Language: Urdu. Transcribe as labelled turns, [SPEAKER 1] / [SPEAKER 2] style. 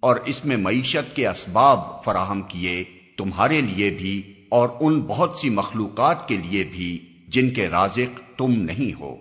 [SPEAKER 1] اور اس میں معیشت کے اسباب فراہم کیے تمہارے لیے بھی اور ان بہت سی مخلوقات کے لیے بھی جن کے رازق تم نہیں ہو۔